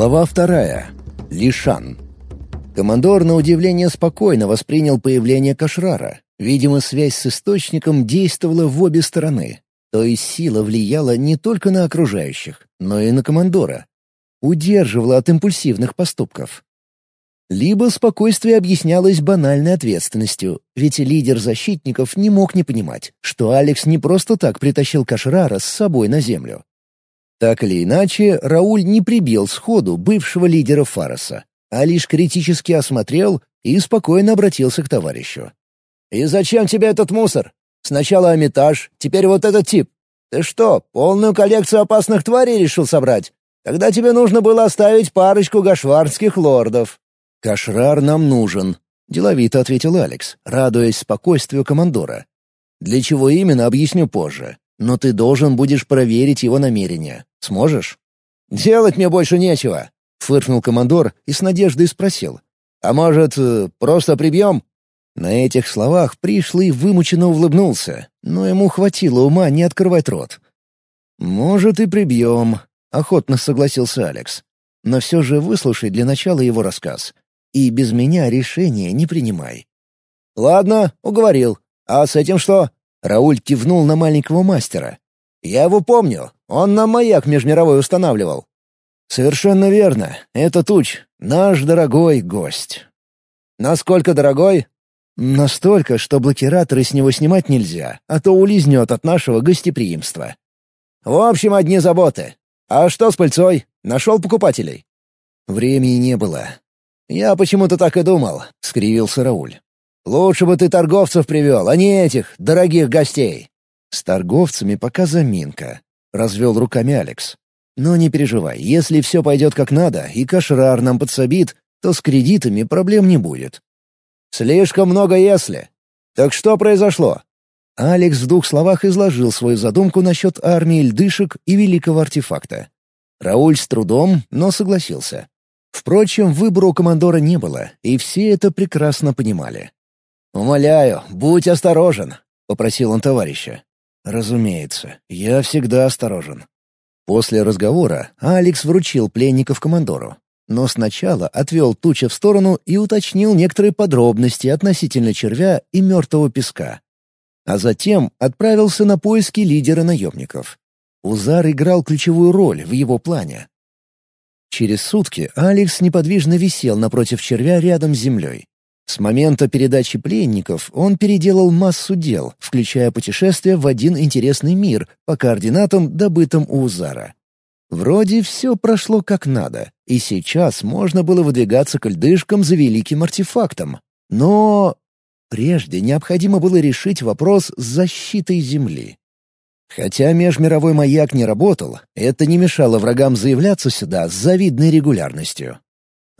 Глава вторая. Лишан. Командор на удивление спокойно воспринял появление Кашрара. Видимо, связь с источником действовала в обе стороны. То есть сила влияла не только на окружающих, но и на командора. Удерживала от импульсивных поступков. Либо спокойствие объяснялось банальной ответственностью, ведь лидер защитников не мог не понимать, что Алекс не просто так притащил Кашрара с собой на землю. Так или иначе, Рауль не прибил сходу бывшего лидера Фароса, а лишь критически осмотрел и спокойно обратился к товарищу. «И зачем тебе этот мусор? Сначала Амитаж, теперь вот этот тип. Ты что, полную коллекцию опасных тварей решил собрать? Тогда тебе нужно было оставить парочку гашвардских лордов». «Кашрар нам нужен», — деловито ответил Алекс, радуясь спокойствию командора. «Для чего именно, объясню позже. Но ты должен будешь проверить его намерения. Сможешь?» «Делать мне больше нечего», — фыркнул командор и с надеждой спросил. «А может, э, просто прибьем?» На этих словах пришлый вымученно улыбнулся, но ему хватило ума не открывать рот. «Может, и прибьем», — охотно согласился Алекс. «Но все же выслушай для начала его рассказ. И без меня решение не принимай». «Ладно, уговорил. А с этим что?» Рауль кивнул на маленького мастера. «Я его помню. Он нам маяк межмировой устанавливал». «Совершенно верно. Это Туч, наш дорогой гость». «Насколько дорогой?» «Настолько, что блокираторы с него снимать нельзя, а то улизнет от нашего гостеприимства». «В общем, одни заботы. А что с пыльцой? Нашел покупателей?» Времени не было. «Я почему-то так и думал», — скривился Рауль. Лучше бы ты торговцев привел, а не этих, дорогих гостей». «С торговцами пока заминка», — развел руками Алекс. «Но не переживай, если все пойдет как надо, и кашрар нам подсобит, то с кредитами проблем не будет». «Слишком много «если». Так что произошло?» Алекс в двух словах изложил свою задумку насчет армии льдышек и великого артефакта. Рауль с трудом, но согласился. Впрочем, выбора у командора не было, и все это прекрасно понимали. «Умоляю, будь осторожен», — попросил он товарища. «Разумеется, я всегда осторожен». После разговора Алекс вручил пленников командору, но сначала отвел Туча в сторону и уточнил некоторые подробности относительно червя и мертвого песка. А затем отправился на поиски лидера наемников. Узар играл ключевую роль в его плане. Через сутки Алекс неподвижно висел напротив червя рядом с землей. С момента передачи пленников он переделал массу дел, включая путешествие в один интересный мир по координатам, добытым у Узара. Вроде все прошло как надо, и сейчас можно было выдвигаться к льдышкам за великим артефактом. Но прежде необходимо было решить вопрос с защитой Земли. Хотя межмировой маяк не работал, это не мешало врагам заявляться сюда с завидной регулярностью.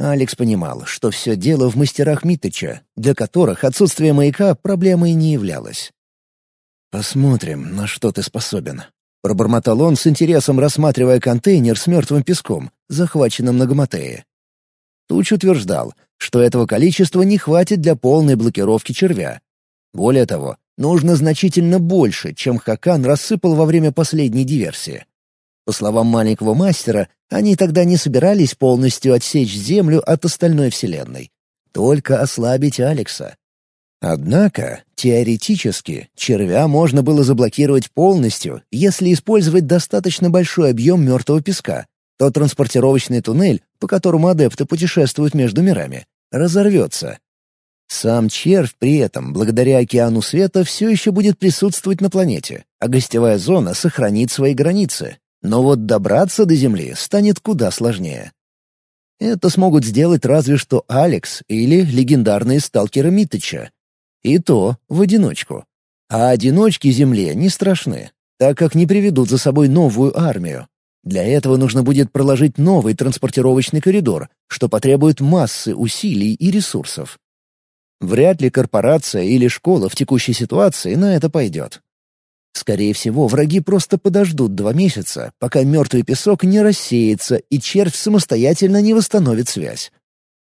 Алекс понимал, что все дело в мастерах Митыча, для которых отсутствие маяка проблемой не являлось. «Посмотрим, на что ты способен», — пробормотал он с интересом, рассматривая контейнер с мертвым песком, захваченным на Гаматее. Туч утверждал, что этого количества не хватит для полной блокировки червя. Более того, нужно значительно больше, чем Хакан рассыпал во время последней диверсии. По словам маленького мастера, они тогда не собирались полностью отсечь Землю от остальной Вселенной. Только ослабить Алекса. Однако, теоретически, червя можно было заблокировать полностью, если использовать достаточно большой объем мертвого песка, то транспортировочный туннель, по которому адепты путешествуют между мирами, разорвется. Сам червь при этом, благодаря океану света, все еще будет присутствовать на планете, а гостевая зона сохранит свои границы, но вот добраться до Земли станет куда сложнее. Это смогут сделать разве что Алекс или легендарные сталкеры Митыча. И то в одиночку. А одиночки Земле не страшны, так как не приведут за собой новую армию. Для этого нужно будет проложить новый транспортировочный коридор, что потребует массы усилий и ресурсов. Вряд ли корпорация или школа в текущей ситуации на это пойдет. Скорее всего, враги просто подождут два месяца, пока мертвый песок не рассеется и червь самостоятельно не восстановит связь.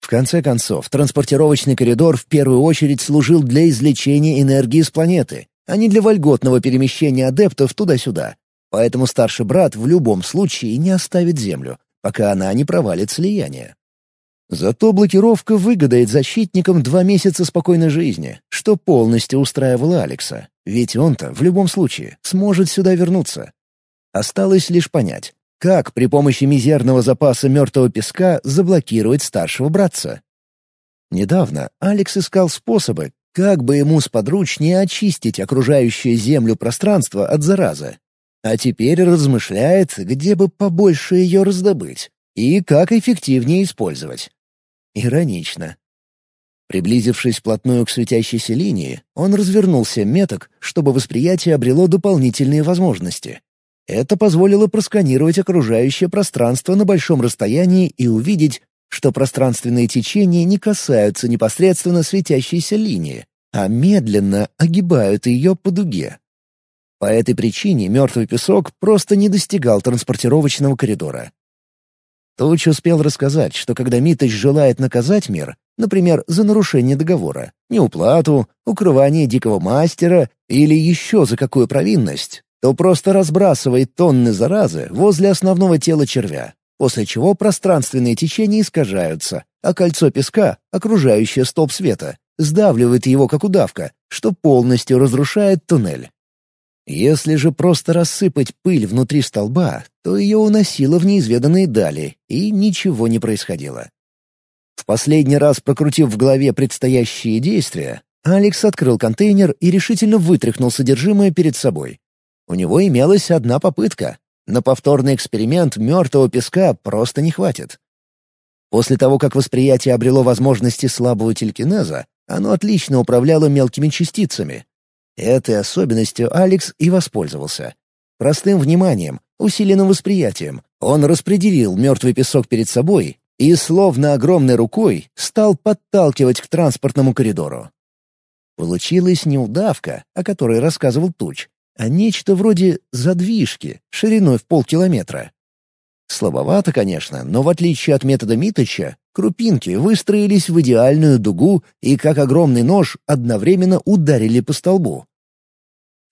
В конце концов, транспортировочный коридор в первую очередь служил для извлечения энергии с планеты, а не для вольготного перемещения адептов туда-сюда. Поэтому старший брат в любом случае не оставит Землю, пока она не провалит слияние. Зато блокировка выгодает защитникам два месяца спокойной жизни, что полностью устраивало Алекса, ведь он-то в любом случае сможет сюда вернуться. Осталось лишь понять, как при помощи мизерного запаса мертвого песка заблокировать старшего братца. Недавно Алекс искал способы, как бы ему сподручнее очистить окружающее Землю пространство от заразы. А теперь размышляет, где бы побольше ее раздобыть и как эффективнее использовать. Иронично. Приблизившись вплотную к светящейся линии, он развернулся меток, чтобы восприятие обрело дополнительные возможности. Это позволило просканировать окружающее пространство на большом расстоянии и увидеть, что пространственные течения не касаются непосредственно светящейся линии, а медленно огибают ее по дуге. По этой причине мертвый песок просто не достигал транспортировочного коридора. Туч успел рассказать, что когда Миточ желает наказать мир, например, за нарушение договора, неуплату, укрывание дикого мастера или еще за какую провинность, то просто разбрасывает тонны заразы возле основного тела червя, после чего пространственные течения искажаются, а кольцо песка, окружающее столб света, сдавливает его как удавка, что полностью разрушает туннель. Если же просто рассыпать пыль внутри столба, то ее уносило в неизведанные дали, и ничего не происходило. В последний раз прокрутив в голове предстоящие действия, Алекс открыл контейнер и решительно вытряхнул содержимое перед собой. У него имелась одна попытка. На повторный эксперимент мертвого песка просто не хватит. После того, как восприятие обрело возможности слабого телекинеза, оно отлично управляло мелкими частицами. Этой особенностью Алекс и воспользовался. Простым вниманием, усиленным восприятием, он распределил мертвый песок перед собой и, словно огромной рукой, стал подталкивать к транспортному коридору. Получилась не удавка, о которой рассказывал Туч, а нечто вроде задвижки шириной в полкилометра. Слабовато, конечно, но в отличие от метода Миточа, крупинки выстроились в идеальную дугу и, как огромный нож, одновременно ударили по столбу.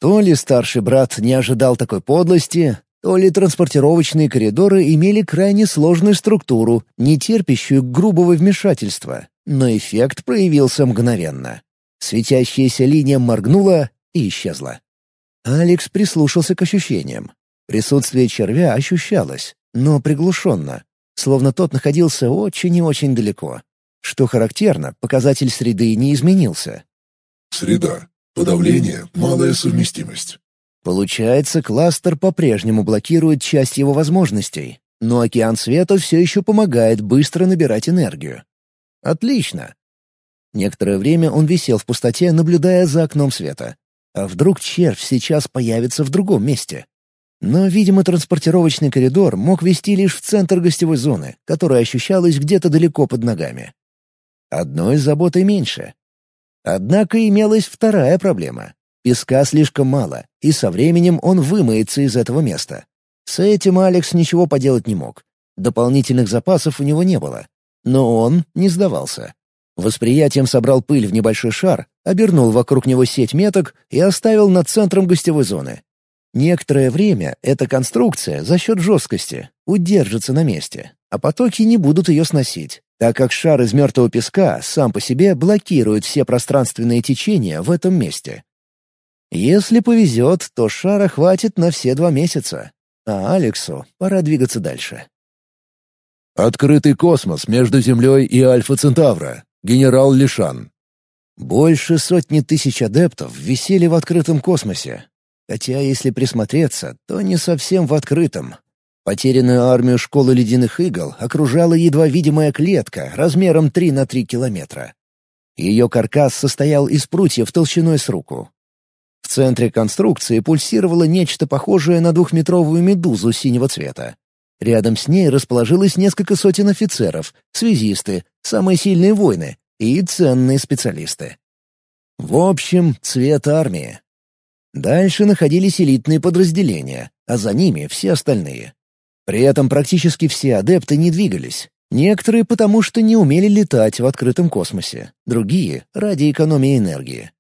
То ли старший брат не ожидал такой подлости, то ли транспортировочные коридоры имели крайне сложную структуру, не терпящую грубого вмешательства, но эффект проявился мгновенно. Светящаяся линия моргнула и исчезла. Алекс прислушался к ощущениям. Присутствие червя ощущалось, но приглушенно, словно тот находился очень и очень далеко. Что характерно, показатель среды не изменился. Среда. Подавление. Малая совместимость. Получается, кластер по-прежнему блокирует часть его возможностей, но океан света все еще помогает быстро набирать энергию. Отлично. Некоторое время он висел в пустоте, наблюдая за окном света. А вдруг червь сейчас появится в другом месте? Но, видимо, транспортировочный коридор мог вести лишь в центр гостевой зоны, которая ощущалась где-то далеко под ногами. Одной заботой меньше. Однако имелась вторая проблема. Песка слишком мало, и со временем он вымоется из этого места. С этим Алекс ничего поделать не мог. Дополнительных запасов у него не было. Но он не сдавался. Восприятием собрал пыль в небольшой шар, обернул вокруг него сеть меток и оставил над центром гостевой зоны. Некоторое время эта конструкция за счет жесткости удержится на месте, а потоки не будут ее сносить, так как шар из мертвого песка сам по себе блокирует все пространственные течения в этом месте. Если повезет, то шара хватит на все два месяца, а Алексу пора двигаться дальше. Открытый космос между Землей и Альфа-Центавра. Генерал Лишан. Больше сотни тысяч адептов висели в открытом космосе. Хотя, если присмотреться, то не совсем в открытом. Потерянную армию школы ледяных игл окружала едва видимая клетка размером 3 на 3 километра. Ее каркас состоял из прутьев толщиной с руку. В центре конструкции пульсировало нечто похожее на двухметровую медузу синего цвета. Рядом с ней расположилось несколько сотен офицеров, связисты, самые сильные воины и ценные специалисты. В общем, цвет армии. Дальше находились элитные подразделения, а за ними все остальные. При этом практически все адепты не двигались. Некоторые потому, что не умели летать в открытом космосе, другие — ради экономии энергии.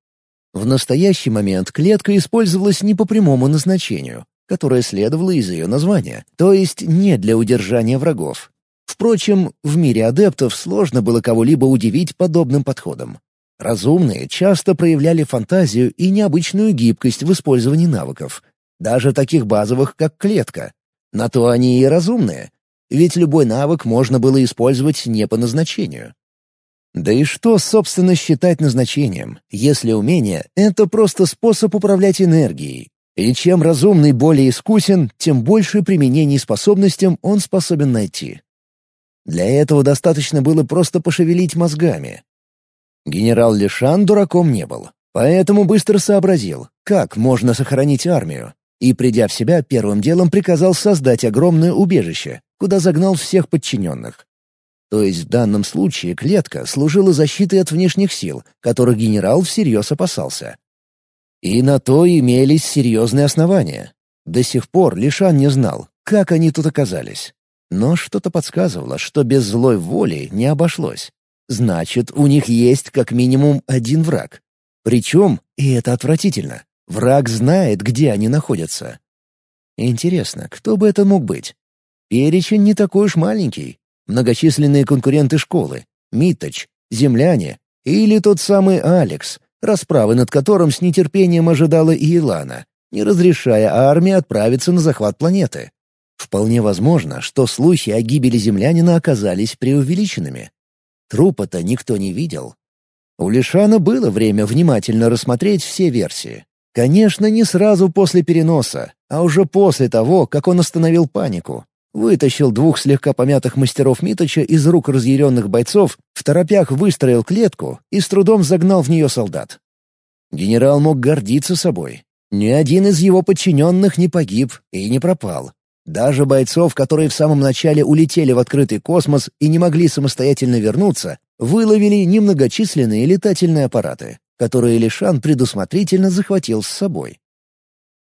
В настоящий момент клетка использовалась не по прямому назначению, которое следовало из ее названия, то есть не для удержания врагов. Впрочем, в мире адептов сложно было кого-либо удивить подобным подходом. Разумные часто проявляли фантазию и необычную гибкость в использовании навыков, даже таких базовых, как клетка. На то они и разумные, ведь любой навык можно было использовать не по назначению. Да и что, собственно, считать назначением, если умение — это просто способ управлять энергией? И чем разумный более искусен, тем больше применений способностям он способен найти. Для этого достаточно было просто пошевелить мозгами. Генерал Лишан дураком не был, поэтому быстро сообразил, как можно сохранить армию, и, придя в себя, первым делом приказал создать огромное убежище, куда загнал всех подчиненных. То есть в данном случае клетка служила защитой от внешних сил, которых генерал всерьез опасался. И на то имелись серьезные основания. До сих пор Лишан не знал, как они тут оказались. Но что-то подсказывало, что без злой воли не обошлось. Значит, у них есть как минимум один враг. Причем, и это отвратительно, враг знает, где они находятся. Интересно, кто бы это мог быть? Перечень не такой уж маленький. Многочисленные конкуренты школы, Миточ, земляне или тот самый Алекс, расправы над которым с нетерпением ожидала и Илана, не разрешая армии отправиться на захват планеты. Вполне возможно, что слухи о гибели землянина оказались преувеличенными. Трупа-то никто не видел. У Лишана было время внимательно рассмотреть все версии. Конечно, не сразу после переноса, а уже после того, как он остановил панику. Вытащил двух слегка помятых мастеров Миточа из рук разъяренных бойцов, в торопях выстроил клетку и с трудом загнал в нее солдат. Генерал мог гордиться собой. Ни один из его подчиненных не погиб и не пропал. Даже бойцов, которые в самом начале улетели в открытый космос и не могли самостоятельно вернуться, выловили немногочисленные летательные аппараты, которые Лишан предусмотрительно захватил с собой.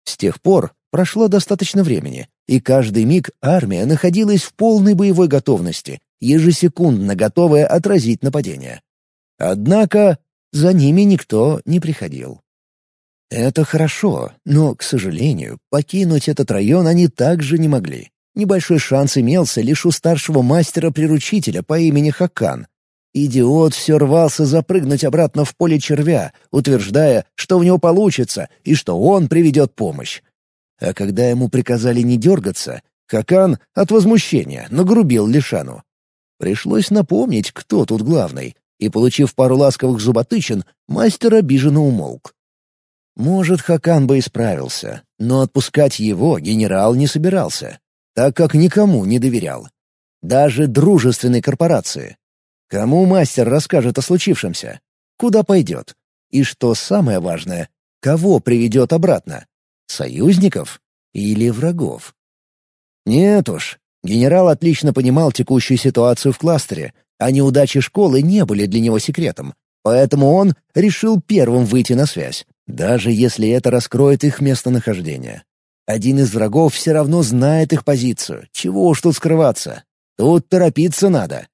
С тех пор прошло достаточно времени, и каждый миг армия находилась в полной боевой готовности, ежесекундно готовая отразить нападение. Однако за ними никто не приходил. Это хорошо, но, к сожалению, покинуть этот район они также не могли. Небольшой шанс имелся лишь у старшего мастера-приручителя по имени Хакан. Идиот все рвался запрыгнуть обратно в поле червя, утверждая, что у него получится и что он приведет помощь. А когда ему приказали не дергаться, Хакан от возмущения нагрубил Лишану. Пришлось напомнить, кто тут главный, и, получив пару ласковых зуботычин, мастер обиженно умолк. Может, Хакан бы исправился, но отпускать его генерал не собирался, так как никому не доверял. Даже дружественной корпорации. Кому мастер расскажет о случившемся? Куда пойдет? И что самое важное, кого приведет обратно? Союзников или врагов? Нет уж, генерал отлично понимал текущую ситуацию в кластере, а неудачи школы не были для него секретом, поэтому он решил первым выйти на связь даже если это раскроет их местонахождение. Один из врагов все равно знает их позицию, чего уж тут скрываться. Тут торопиться надо.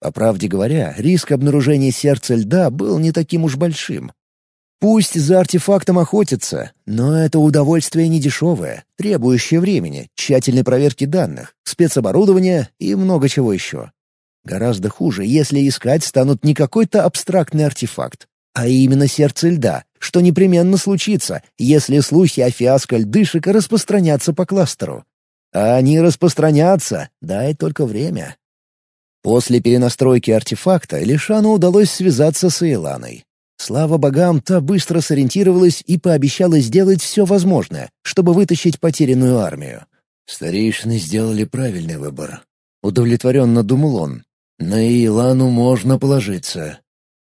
По правде говоря, риск обнаружения сердца льда был не таким уж большим. Пусть за артефактом охотятся, но это удовольствие недешевое, требующее времени, тщательной проверки данных, спецоборудования и много чего еще. Гораздо хуже, если искать станут не какой-то абстрактный артефакт, а именно сердце льда, что непременно случится, если слухи о фиаско льдышек распространятся по кластеру. А они распространятся, дай только время. После перенастройки артефакта Лишану удалось связаться с Эйланой. Слава богам, та быстро сориентировалась и пообещала сделать все возможное, чтобы вытащить потерянную армию. Старейшины сделали правильный выбор. Удовлетворенно думал он. На Илану можно положиться.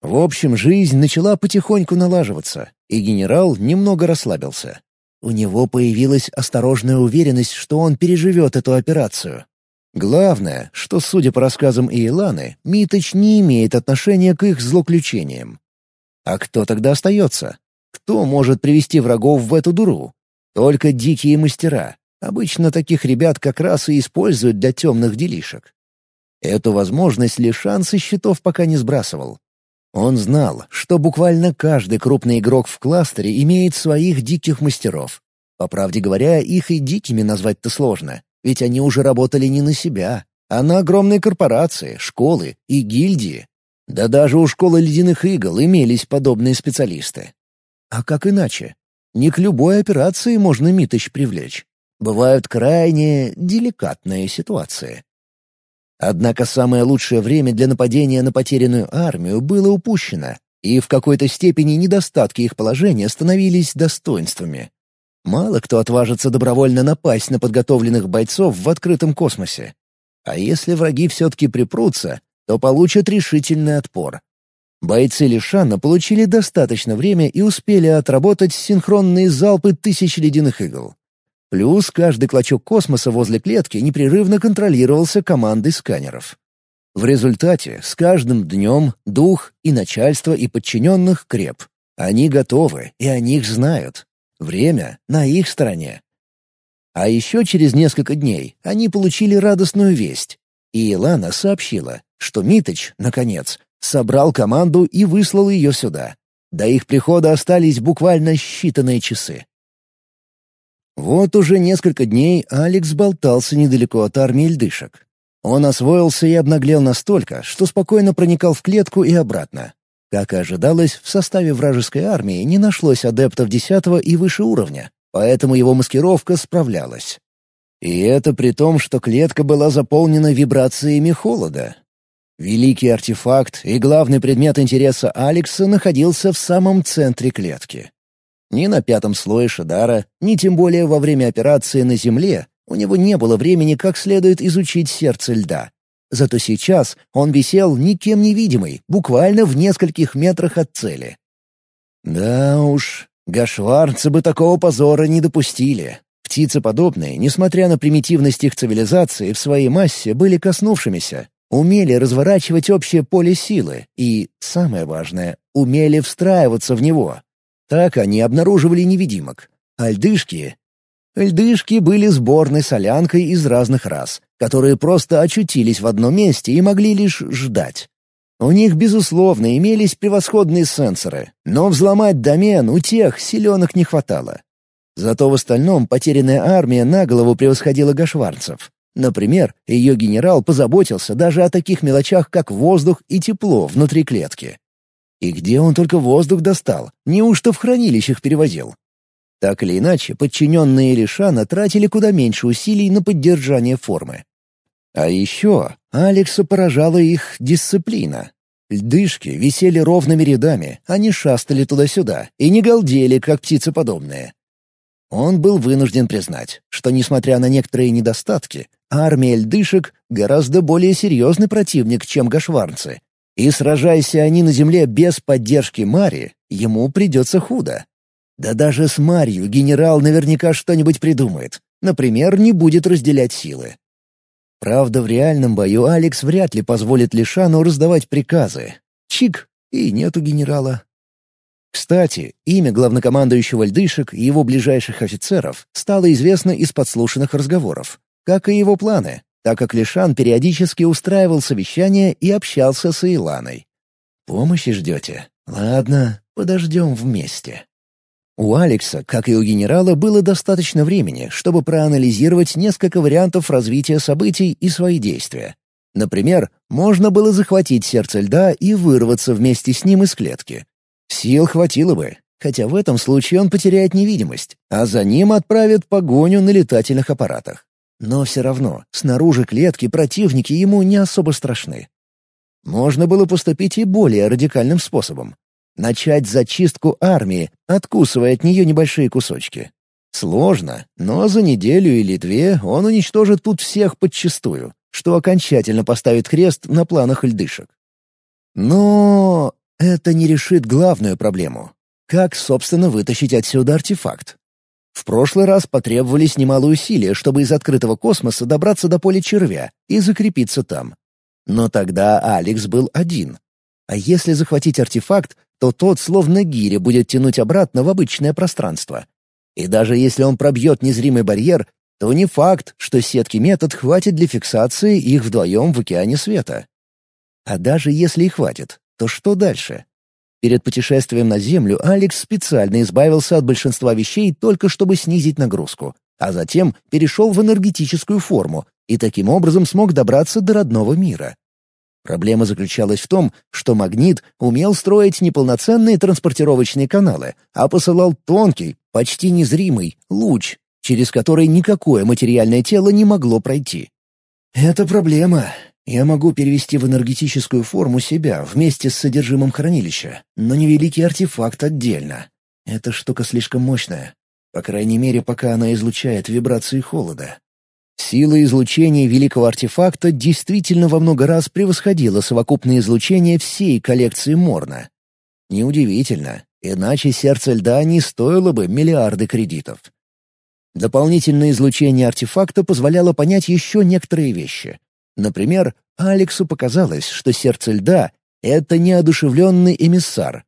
В общем, жизнь начала потихоньку налаживаться, и генерал немного расслабился. У него появилась осторожная уверенность, что он переживет эту операцию. Главное, что, судя по рассказам Иеланы, Миточ не имеет отношения к их злоключениям. А кто тогда остается? Кто может привести врагов в эту дуру? Только дикие мастера. Обычно таких ребят как раз и используют для темных делишек. Эту возможность Лишан со счетов пока не сбрасывал. Он знал, что буквально каждый крупный игрок в кластере имеет своих диких мастеров. По правде говоря, их и дикими назвать-то сложно, ведь они уже работали не на себя, а на огромные корпорации, школы и гильдии. Да даже у школы ледяных игл имелись подобные специалисты. А как иначе? Не к любой операции можно Миточ привлечь. Бывают крайне деликатные ситуации. Однако самое лучшее время для нападения на потерянную армию было упущено, и в какой-то степени недостатки их положения становились достоинствами. Мало кто отважится добровольно напасть на подготовленных бойцов в открытом космосе. А если враги все-таки припрутся, то получат решительный отпор. Бойцы Лишана получили достаточно время и успели отработать синхронные залпы тысяч ледяных игл. Плюс каждый клочок космоса возле клетки непрерывно контролировался командой сканеров. В результате с каждым днем дух и начальство и подчиненных креп. Они готовы, и о них знают. Время на их стороне. А еще через несколько дней они получили радостную весть. И Илана сообщила, что Миточ, наконец, собрал команду и выслал ее сюда. До их прихода остались буквально считанные часы. Вот уже несколько дней Алекс болтался недалеко от армии льдышек. Он освоился и обнаглел настолько, что спокойно проникал в клетку и обратно. Как и ожидалось, в составе вражеской армии не нашлось адептов десятого и выше уровня, поэтому его маскировка справлялась. И это при том, что клетка была заполнена вибрациями холода. Великий артефакт и главный предмет интереса Алекса находился в самом центре клетки. Ни на пятом слое Шадара, ни тем более во время операции на Земле у него не было времени как следует изучить сердце льда. Зато сейчас он висел никем невидимый, буквально в нескольких метрах от цели. Да уж, гашварцы бы такого позора не допустили. Птицы подобные, несмотря на примитивность их цивилизации, в своей массе были коснувшимися, умели разворачивать общее поле силы и, самое важное, умели встраиваться в него, так они обнаруживали невидимок. А льдышки... Льдышки были сборной солянкой из разных рас, которые просто очутились в одном месте и могли лишь ждать. У них, безусловно, имелись превосходные сенсоры, но взломать домен у тех силенок не хватало. Зато в остальном потерянная армия на голову превосходила гашварцев. Например, ее генерал позаботился даже о таких мелочах, как воздух и тепло внутри клетки. И где он только воздух достал? Неужто в хранилищах перевозил? Так или иначе, подчиненные Лишана тратили куда меньше усилий на поддержание формы. А еще Алекса поражала их дисциплина. Льдышки висели ровными рядами, они шастали туда-сюда и не галдели, как птицеподобные. Он был вынужден признать, что, несмотря на некоторые недостатки, армия льдышек — гораздо более серьезный противник, чем гашварцы, и сражайся они на земле без поддержки Мари, ему придется худо. Да даже с Марью генерал наверняка что-нибудь придумает. Например, не будет разделять силы. Правда, в реальном бою Алекс вряд ли позволит Лишану раздавать приказы. Чик, и нету генерала. Кстати, имя главнокомандующего льдышек и его ближайших офицеров стало известно из подслушанных разговоров, как и его планы так как Лишан периодически устраивал совещания и общался с Иланой. «Помощи ждете? Ладно, подождем вместе». У Алекса, как и у генерала, было достаточно времени, чтобы проанализировать несколько вариантов развития событий и свои действия. Например, можно было захватить сердце льда и вырваться вместе с ним из клетки. Сил хватило бы, хотя в этом случае он потеряет невидимость, а за ним отправят погоню на летательных аппаратах. Но все равно, снаружи клетки противники ему не особо страшны. Можно было поступить и более радикальным способом. Начать зачистку армии, откусывая от нее небольшие кусочки. Сложно, но за неделю или две он уничтожит тут всех подчистую, что окончательно поставит крест на планах льдышек. Но это не решит главную проблему. Как, собственно, вытащить отсюда артефакт? В прошлый раз потребовались немалые усилия, чтобы из открытого космоса добраться до поля червя и закрепиться там. Но тогда Алекс был один. А если захватить артефакт, то тот словно гиря будет тянуть обратно в обычное пространство. И даже если он пробьет незримый барьер, то не факт, что сетки метод хватит для фиксации их вдвоем в океане света. А даже если и хватит, то что дальше? Перед путешествием на Землю Алекс специально избавился от большинства вещей только чтобы снизить нагрузку, а затем перешел в энергетическую форму и таким образом смог добраться до родного мира. Проблема заключалась в том, что магнит умел строить неполноценные транспортировочные каналы, а посылал тонкий, почти незримый, луч, через который никакое материальное тело не могло пройти. «Это проблема. Я могу перевести в энергетическую форму себя вместе с содержимым хранилища, но не великий артефакт отдельно. Эта штука слишком мощная. По крайней мере, пока она излучает вибрации холода. Сила излучения великого артефакта действительно во много раз превосходила совокупное излучение всей коллекции Морна. Неудивительно, иначе сердце льда не стоило бы миллиарды кредитов. Дополнительное излучение артефакта позволяло понять еще некоторые вещи. Например, Алексу показалось, что сердце льда — это неодушевленный эмиссар.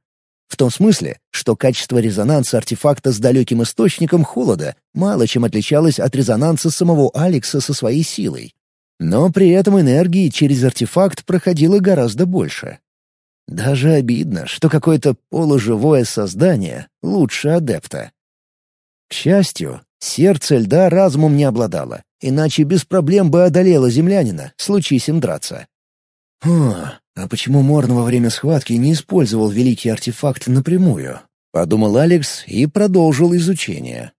В том смысле, что качество резонанса артефакта с далеким источником холода мало чем отличалось от резонанса самого Алекса со своей силой. Но при этом энергии через артефакт проходило гораздо больше. Даже обидно, что какое-то полуживое создание лучше адепта. К счастью, сердце льда разумом не обладало, иначе без проблем бы одолело землянина, случись им драться. «О, а почему Морн во время схватки не использовал великий артефакт напрямую?» — подумал Алекс и продолжил изучение.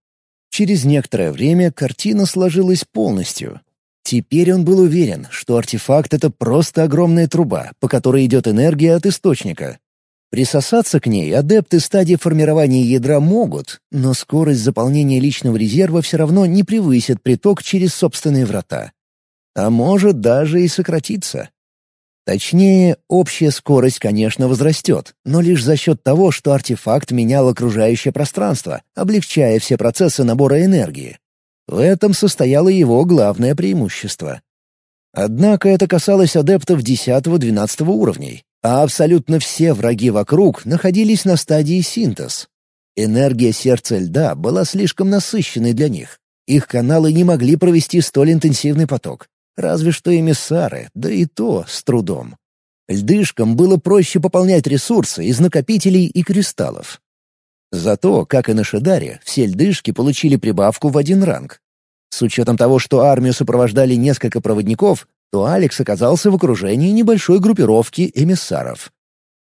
Через некоторое время картина сложилась полностью. Теперь он был уверен, что артефакт — это просто огромная труба, по которой идет энергия от источника. Присосаться к ней адепты стадии формирования ядра могут, но скорость заполнения личного резерва все равно не превысит приток через собственные врата. А может даже и сократиться. Точнее, общая скорость, конечно, возрастет, но лишь за счет того, что артефакт менял окружающее пространство, облегчая все процессы набора энергии. В этом состояло его главное преимущество. Однако это касалось адептов 10-12 уровней, а абсолютно все враги вокруг находились на стадии синтез. Энергия сердца льда была слишком насыщенной для них. Их каналы не могли провести столь интенсивный поток. Разве что эмиссары, да и то с трудом. Льдышкам было проще пополнять ресурсы из накопителей и кристаллов. Зато, как и на Шидаре, все льдышки получили прибавку в один ранг. С учетом того, что армию сопровождали несколько проводников, то Алекс оказался в окружении небольшой группировки эмиссаров.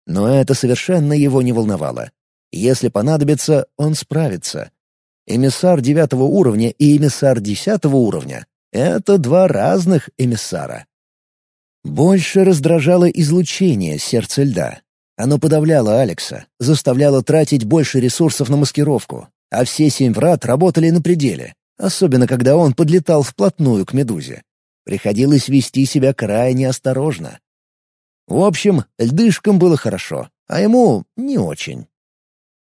Но это совершенно его не волновало. Если понадобится, он справится. Эмиссар девятого уровня и эмиссар десятого уровня это два разных эмиссара. Больше раздражало излучение сердца льда. Оно подавляло Алекса, заставляло тратить больше ресурсов на маскировку, а все семь врат работали на пределе, особенно когда он подлетал вплотную к медузе. Приходилось вести себя крайне осторожно. В общем, льдышкам было хорошо, а ему не очень.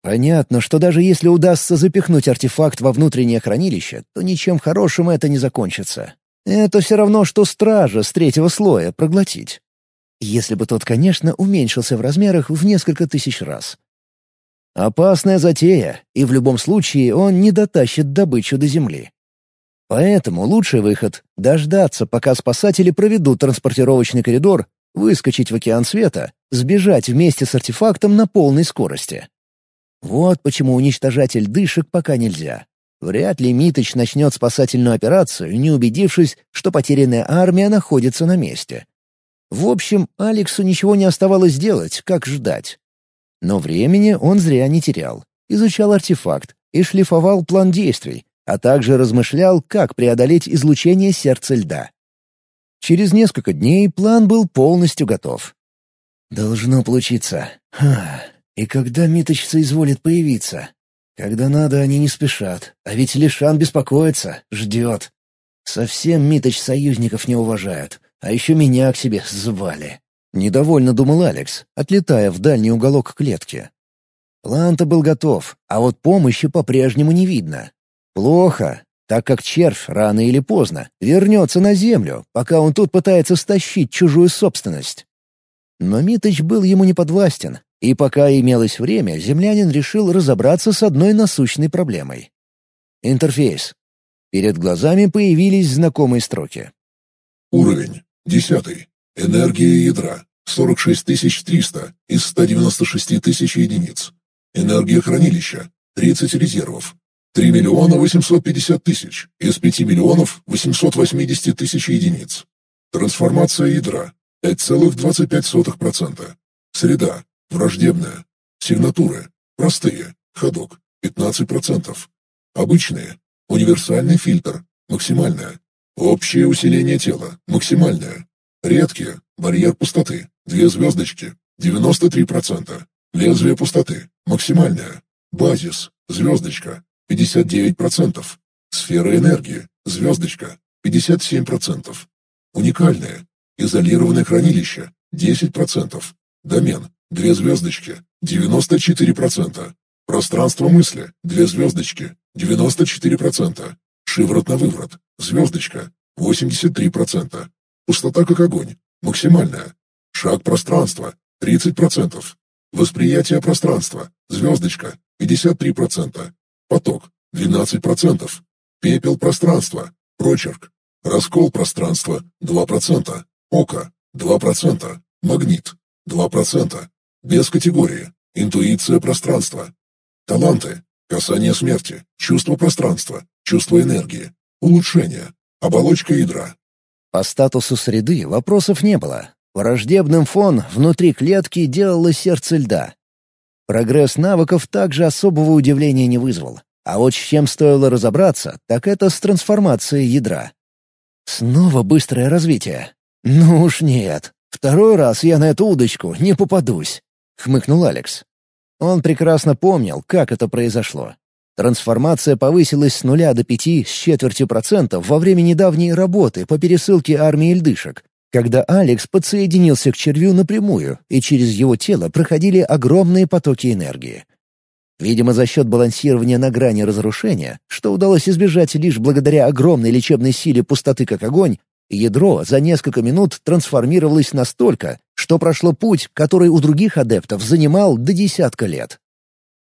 Понятно, что даже если удастся запихнуть артефакт во внутреннее хранилище, то ничем хорошим это не закончится. Это все равно, что стража с третьего слоя проглотить. Если бы тот, конечно, уменьшился в размерах в несколько тысяч раз. Опасная затея, и в любом случае он не дотащит добычу до земли. Поэтому лучший выход — дождаться, пока спасатели проведут транспортировочный коридор, выскочить в океан света, сбежать вместе с артефактом на полной скорости. Вот почему уничтожатель дышек пока нельзя. Вряд ли Миточ начнет спасательную операцию, не убедившись, что потерянная армия находится на месте. В общем, Алексу ничего не оставалось делать, как ждать. Но времени он зря не терял. Изучал артефакт и шлифовал план действий, а также размышлял, как преодолеть излучение сердца льда. Через несколько дней план был полностью готов. «Должно получиться. Ха, и когда Миточ соизволит появиться? Когда надо, они не спешат. А ведь Лишан беспокоится, ждет. Совсем Миточ союзников не уважают. А еще меня к себе звали. Недовольно думал Алекс, отлетая в дальний уголок клетки. План-то был готов, а вот помощи по-прежнему не видно. Плохо, так как червь рано или поздно вернется на землю, пока он тут пытается стащить чужую собственность. Но Миточ был ему не подвластен, и пока имелось время, землянин решил разобраться с одной насущной проблемой. Интерфейс. Перед глазами появились знакомые строки. Уровень. Десятый. Энергия ядра. 46 300 из 196 тысяч единиц. Энергия хранилища – 30 резервов. 3 миллиона 850 тысяч из 5 миллионов 880 тысяч единиц. Трансформация ядра – 5,25%. Среда – враждебная. Сигнатуры – простые. Ходок – 15%. Обычные – универсальный фильтр – максимальное. Общее усиление тела – максимальное. Редкие – барьер пустоты – две звездочки – 93%. Лезвие пустоты – максимальное. Базис – звездочка – 59%. Сфера энергии – звездочка – 57%. Уникальное – изолированное хранилище – 10%. Домен – две звездочки – 94%. Пространство мысли – две звездочки – 94%. Шиворот на выворот – звездочка – 83%. Пустота как огонь – максимальная. Шаг пространства – 30%. Восприятие пространства – звездочка – 53%. Поток – 12%. Пепел пространства – прочерк. Раскол пространства – 2%. Око – 2%. Магнит – 2%. Без категории. Интуиция пространства. Таланты. Касание смерти. Чувство пространства. Чувство энергии. Улучшение. Оболочка ядра. По статусу среды вопросов не было. Враждебным фон внутри клетки делало сердце льда. Прогресс навыков также особого удивления не вызвал. А вот с чем стоило разобраться, так это с трансформацией ядра. Снова быстрое развитие. Ну уж нет. Второй раз я на эту удочку не попадусь, — хмыкнул Алекс. Он прекрасно помнил, как это произошло. Трансформация повысилась с нуля до пяти с четвертью процентов во время недавней работы по пересылке армии льдышек, когда Алекс подсоединился к червю напрямую, и через его тело проходили огромные потоки энергии. Видимо, за счет балансирования на грани разрушения, что удалось избежать лишь благодаря огромной лечебной силе пустоты как огонь, ядро за несколько минут трансформировалось настолько, что прошло путь, который у других адептов занимал до десятка лет.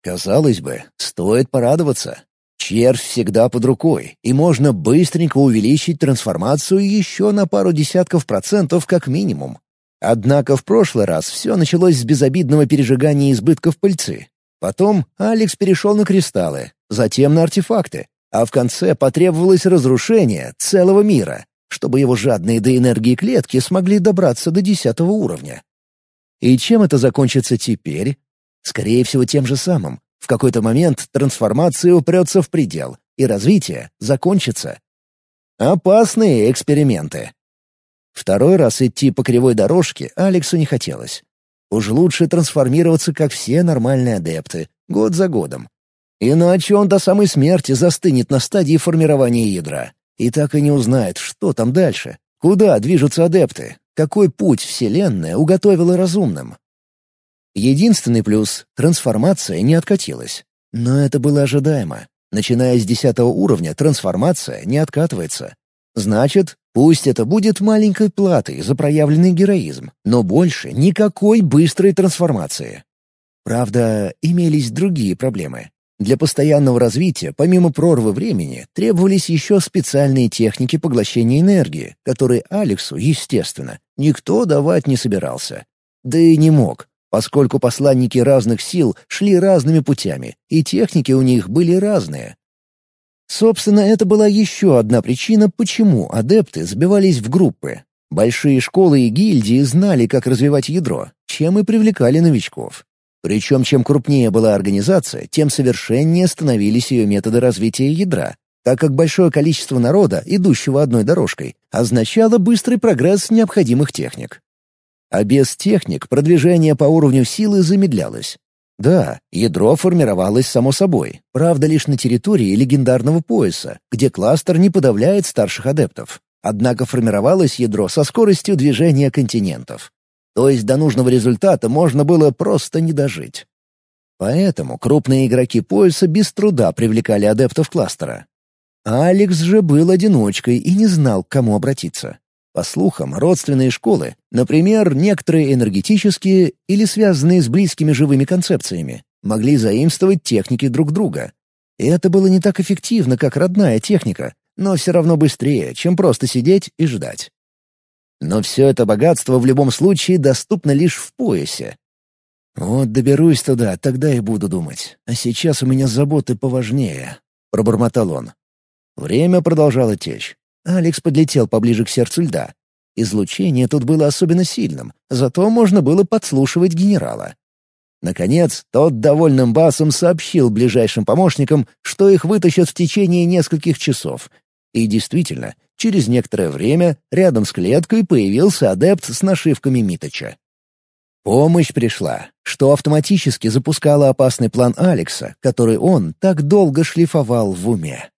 Казалось бы, стоит порадоваться. Червь всегда под рукой, и можно быстренько увеличить трансформацию еще на пару десятков процентов как минимум. Однако в прошлый раз все началось с безобидного пережигания избытков пыльцы. Потом Алекс перешел на кристаллы, затем на артефакты, а в конце потребовалось разрушение целого мира, чтобы его жадные до энергии клетки смогли добраться до десятого уровня. И чем это закончится теперь? Скорее всего, тем же самым. В какой-то момент трансформация упрется в предел, и развитие закончится. Опасные эксперименты. Второй раз идти по кривой дорожке Алексу не хотелось. Уж лучше трансформироваться, как все нормальные адепты, год за годом. Иначе он до самой смерти застынет на стадии формирования ядра и так и не узнает, что там дальше, куда движутся адепты, какой путь Вселенная уготовила разумным. Единственный плюс — трансформация не откатилась. Но это было ожидаемо. Начиная с десятого уровня, трансформация не откатывается. Значит, пусть это будет маленькой платой за проявленный героизм, но больше никакой быстрой трансформации. Правда, имелись другие проблемы. Для постоянного развития, помимо прорвы времени, требовались еще специальные техники поглощения энергии, которые Алексу, естественно, никто давать не собирался. Да и не мог, поскольку посланники разных сил шли разными путями, и техники у них были разные. Собственно, это была еще одна причина, почему адепты сбивались в группы. Большие школы и гильдии знали, как развивать ядро, чем и привлекали новичков. Причем чем крупнее была организация, тем совершеннее становились ее методы развития ядра, так как большое количество народа, идущего одной дорожкой, означало быстрый прогресс необходимых техник. А без техник продвижение по уровню силы замедлялось. Да, ядро формировалось само собой, правда лишь на территории легендарного пояса, где кластер не подавляет старших адептов. Однако формировалось ядро со скоростью движения континентов. То есть до нужного результата можно было просто не дожить. Поэтому крупные игроки пояса без труда привлекали адептов кластера. Алекс же был одиночкой и не знал, к кому обратиться. По слухам, родственные школы, например, некоторые энергетические или связанные с близкими живыми концепциями, могли заимствовать техники друг друга. И это было не так эффективно, как родная техника, но все равно быстрее, чем просто сидеть и ждать. Но все это богатство в любом случае доступно лишь в поясе. «Вот доберусь туда, тогда и буду думать. А сейчас у меня заботы поважнее», — пробормотал он. Время продолжало течь. Алекс подлетел поближе к сердцу льда. Излучение тут было особенно сильным, зато можно было подслушивать генерала. Наконец, тот довольным басом сообщил ближайшим помощникам, что их вытащат в течение нескольких часов. И действительно, через некоторое время рядом с клеткой появился адепт с нашивками Миточа. Помощь пришла, что автоматически запускало опасный план Алекса, который он так долго шлифовал в уме.